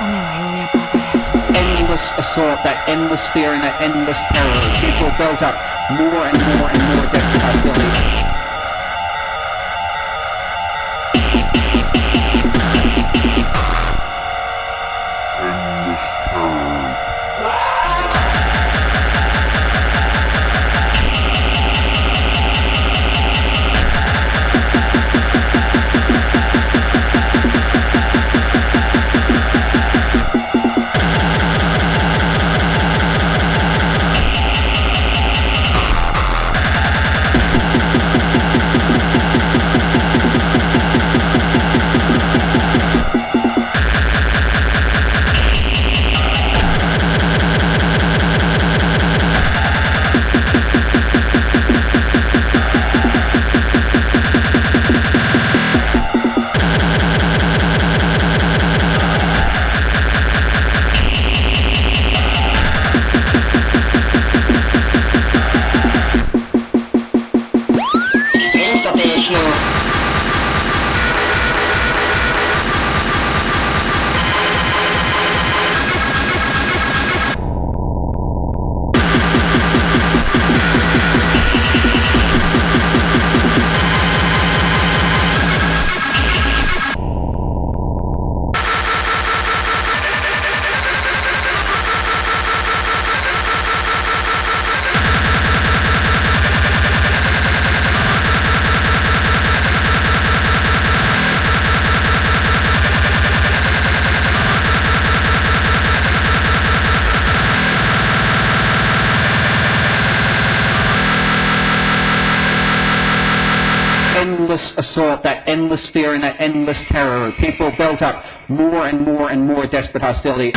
Endless assault, that endless fear and that endless terror. People build up more and more and more desperate. Endless assault, that endless fear and that endless terror. People built up more and more and more desperate hostility.